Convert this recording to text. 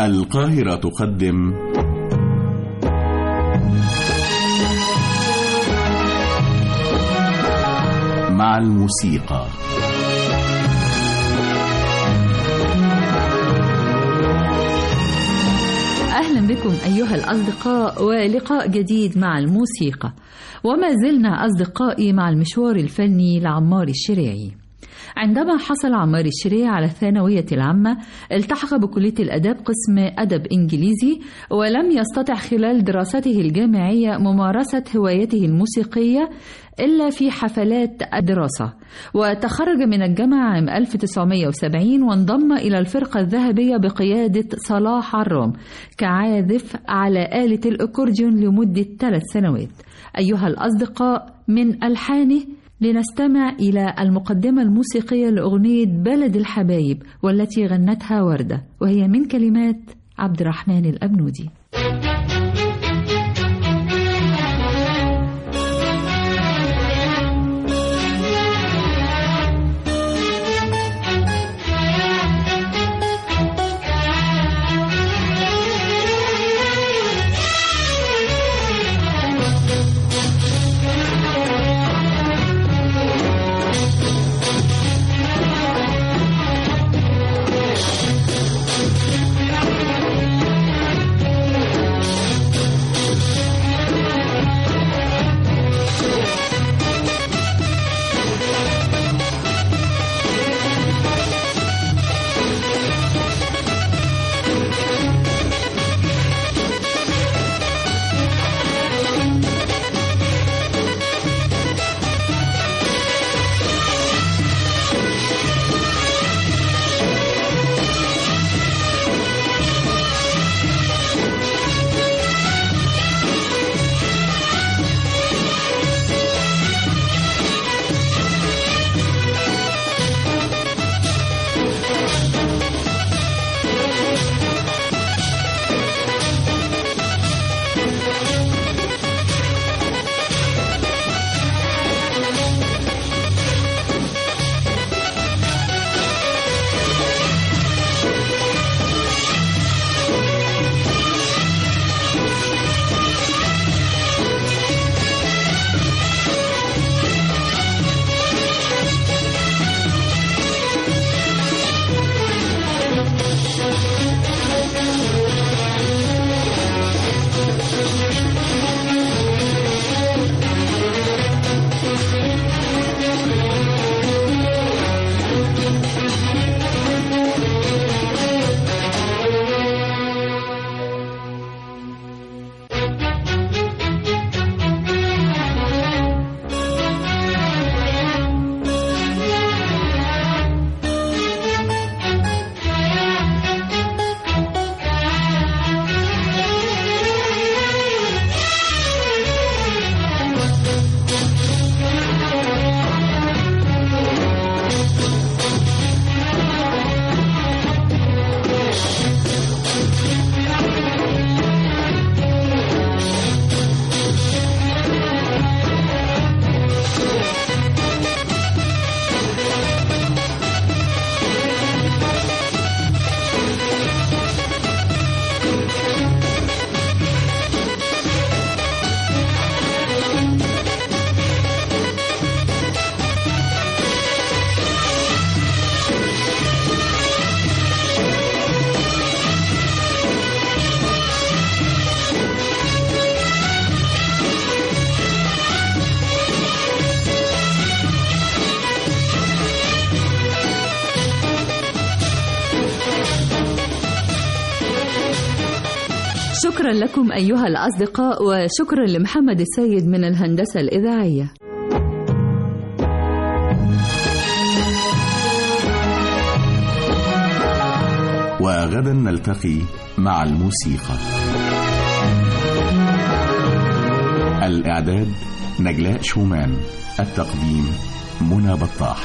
القاهرة تقدم. مع الموسيقى. أهلا بكم أيها الأصدقاء ولقاء جديد مع الموسيقى. وما زلنا أصدقائي مع المشوار الفني لعمار الشريعي. عندما حصل عمار الشريعي على الثانوية العامة التحق بكلية الأداب قسم أدب إنجليزي ولم يستطع خلال دراسته الجامعية ممارسة هوايته الموسيقية إلا في حفلات الدراسة. وتخرج من الجامعة عام 1970 وانضم إلى الفرقة الذهبية بقيادة صلاح عرام كعازف على آلة الأكورديون لمدة ثلاث سنوات. أيها الأصدقاء من ألحانه لنستمع إلى المقدمة الموسيقية لأغنية بلد الحبايب والتي غنتها وردة وهي من كلمات عبد الرحمن الأبنودي. شكرا لكم أيها الأصدقاء وشكرا لمحمد السيد من الهندسة الإذاعية. وغدا نلتقي مع الموسيقى. الإعداد نجلاء شومان التقديم منى بطاح.